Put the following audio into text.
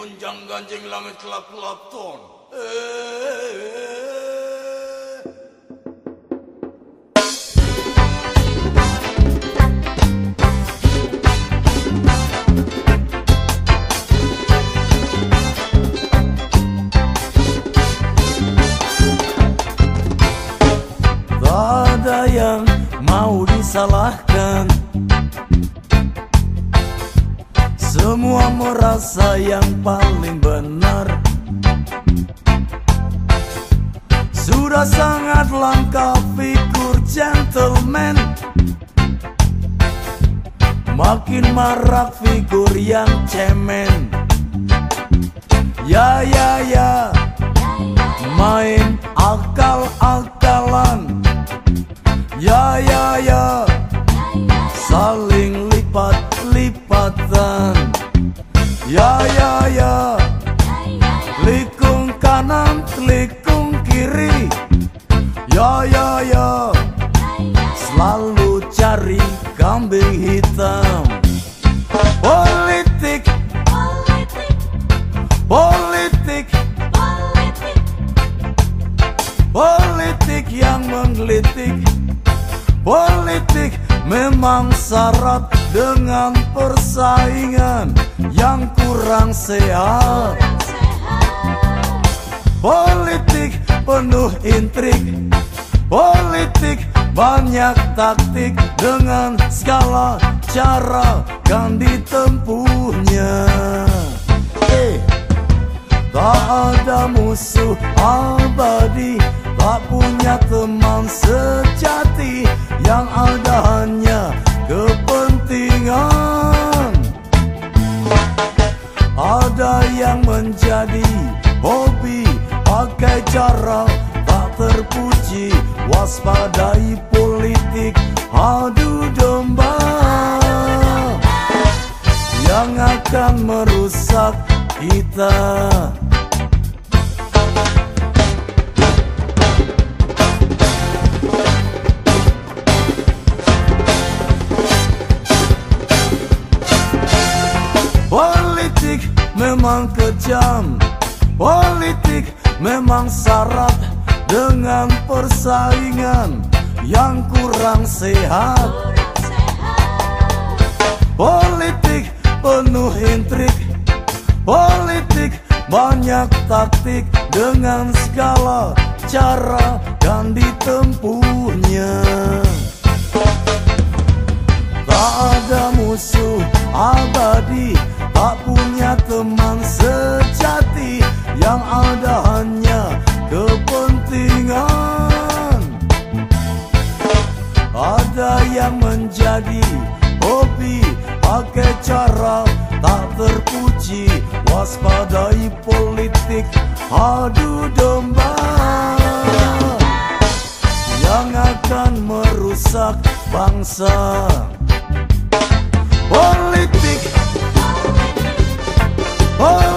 gunjang ganjing langit kelap-kelap ton. Eh. Tak ada yang mau disalahkan Semua merasa yang paling benar. Sudah sangat langka figur gentleman. Makin marak figur yang cemen. Ya ya ya. Main akal-akalan Ya ya ya. Likung kanan, likung kiri. Ya ya ya. Selalu cari kambing hitam. Politik, politik. Politik yang menggelitik. Politik memang syarat dengan persaingan yang kurang sehat. Politik penuh intrik. Politik banyak taktik dengan segala cara kan ditempuhnya. Eh, Tak ada musuh abadi Tak punya teman sejati Yang ada Yang menjadi hobi. Pakai cara tak terpuji Waspadai politik. Adu domba Yang akan merusak kita Politik memang kejam. Politik memang syarat dengan persaingan yang kurang sehat. Politik penuh intrik. Politik banyak taktik dengan segala cara dan ditempuhnya. Tak ada musuh abadi yang ada hanya kepentingan. Ada yang menjadi hobi pakai cara tak terpuji. Waspadai politik adu domba. Yang akan merusak bangsa. Politik. Politik.